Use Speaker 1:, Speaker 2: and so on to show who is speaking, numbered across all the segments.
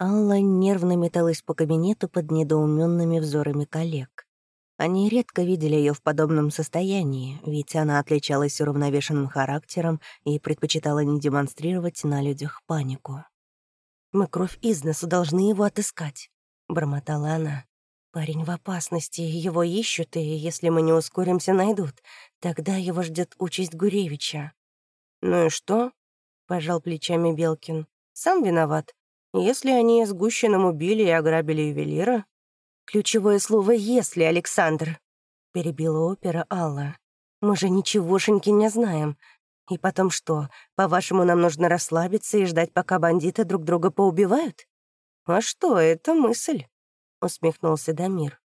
Speaker 1: Алла нервно металась по кабинету под недоуменными взорами коллег. Они редко видели ее в подобном состоянии, ведь она отличалась уравновешенным характером и предпочитала не демонстрировать на людях панику. «Мы кровь из носу должны его отыскать», — бормотала она. «Парень в опасности, его ищут, и если мы не ускоримся, найдут. Тогда его ждет участь Гуревича». «Ну и что?» — пожал плечами Белкин. «Сам виноват. Если они с Гущиным убили и ограбили ювелира, «Ключевое слово «если», Александр», — перебила опера Алла. «Мы же ничегошеньки не знаем. И потом что, по-вашему, нам нужно расслабиться и ждать, пока бандиты друг друга поубивают?» «А что, это мысль», — усмехнулся Дамир.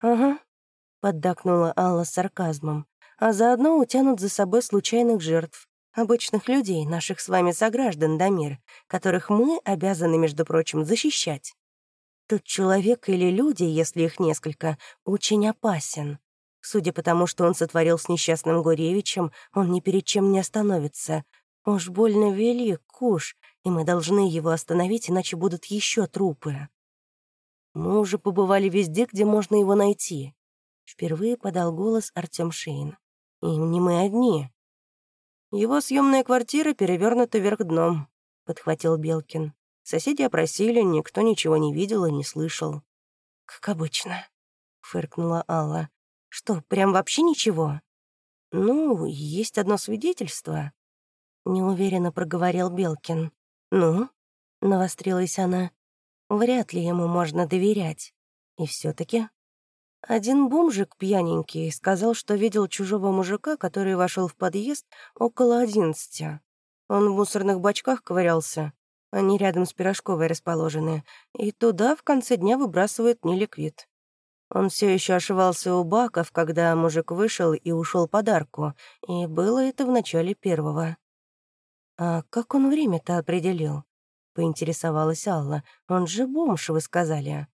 Speaker 1: «Ага», — поддакнула Алла с сарказмом. «А заодно утянут за собой случайных жертв, обычных людей, наших с вами сограждан, Дамир, которых мы обязаны, между прочим, защищать. Тот человек или люди, если их несколько, очень опасен. Судя по тому, что он сотворил с несчастным Гуревичем, он ни перед чем не остановится. Уж больно велик куш, и мы должны его остановить, иначе будут еще трупы. Мы уже побывали везде, где можно его найти. Впервые подал голос Артем Шейн. И не мы одни. Его съемная квартира перевернута вверх дном, подхватил Белкин. Соседи опросили, никто ничего не видел и не слышал. «Как обычно», — фыркнула Алла. «Что, прям вообще ничего?» «Ну, есть одно свидетельство», — неуверенно проговорил Белкин. «Ну?» — навострилась она. «Вряд ли ему можно доверять. И все таки Один бомжик пьяненький сказал, что видел чужого мужика, который вошел в подъезд около одиннадцати. Он в мусорных бачках ковырялся, они рядом с пирожковой расположены, и туда в конце дня выбрасывают неликвид. Он все еще ошивался у баков, когда мужик вышел и ушел подарку, и было это в начале первого. «А как он время-то определил?» — поинтересовалась Алла. «Он же бомж, вы сказали».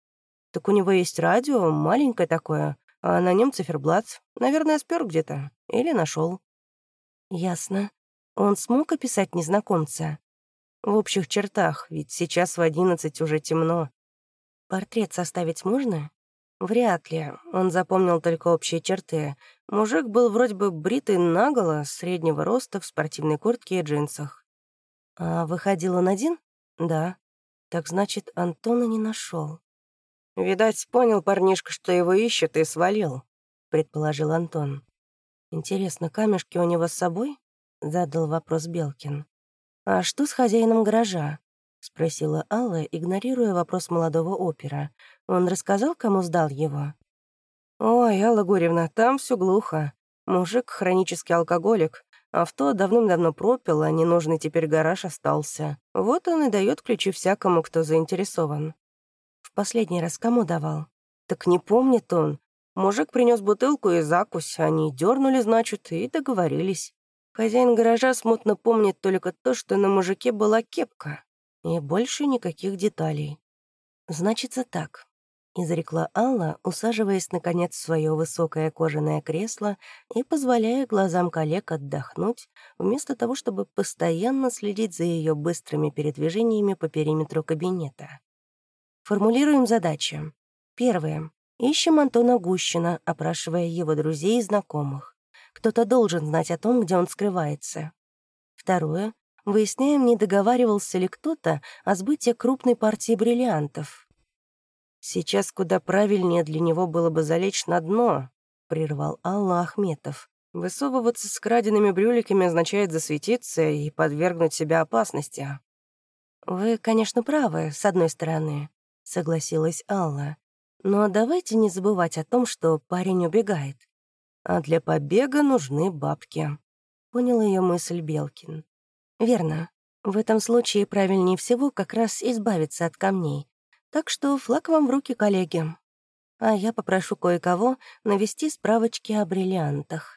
Speaker 1: «Так у него есть радио, маленькое такое, а на нем циферблат. Наверное, спер где-то. Или нашел. «Ясно. Он смог описать незнакомца?» В общих чертах, ведь сейчас в одиннадцать уже темно. Портрет составить можно? Вряд ли. Он запомнил только общие черты. Мужик был вроде бы бритый наголо, среднего роста, в спортивной куртке и джинсах. А выходил он один? Да. Так значит, Антона не нашел. «Видать, понял парнишка, что его ищет, и свалил», — предположил Антон. «Интересно, камешки у него с собой?» — задал вопрос Белкин. «А что с хозяином гаража?» — спросила Алла, игнорируя вопрос молодого опера. «Он рассказал, кому сдал его?» «Ой, Алла Гурьевна, там все глухо. Мужик — хронический алкоголик. Авто давным-давно пропил, а ненужный теперь гараж остался. Вот он и дает ключи всякому, кто заинтересован». «В последний раз кому давал?» «Так не помнит он. Мужик принес бутылку и закусь, они дернули, значит, и договорились. Хозяин гаража смутно помнит только то, что на мужике была кепка, и больше никаких деталей. «Значится так», — изрекла Алла, усаживаясь, наконец, в свое высокое кожаное кресло и позволяя глазам коллег отдохнуть, вместо того, чтобы постоянно следить за ее быстрыми передвижениями по периметру кабинета. Формулируем задачи. Первое. Ищем Антона Гущина, опрашивая его друзей и знакомых. Кто-то должен знать о том, где он скрывается. Второе. Выясняем, не договаривался ли кто-то о сбытии крупной партии бриллиантов. «Сейчас куда правильнее для него было бы залечь на дно», — прервал Алла Ахметов. «Высовываться с краденными брюликами означает засветиться и подвергнуть себя опасности». «Вы, конечно, правы, с одной стороны», — согласилась Алла. «Но давайте не забывать о том, что парень убегает а для побега нужны бабки. Понял ее мысль Белкин. Верно. В этом случае правильнее всего как раз избавиться от камней. Так что флаг вам в руки, коллеги. А я попрошу кое-кого навести справочки о бриллиантах.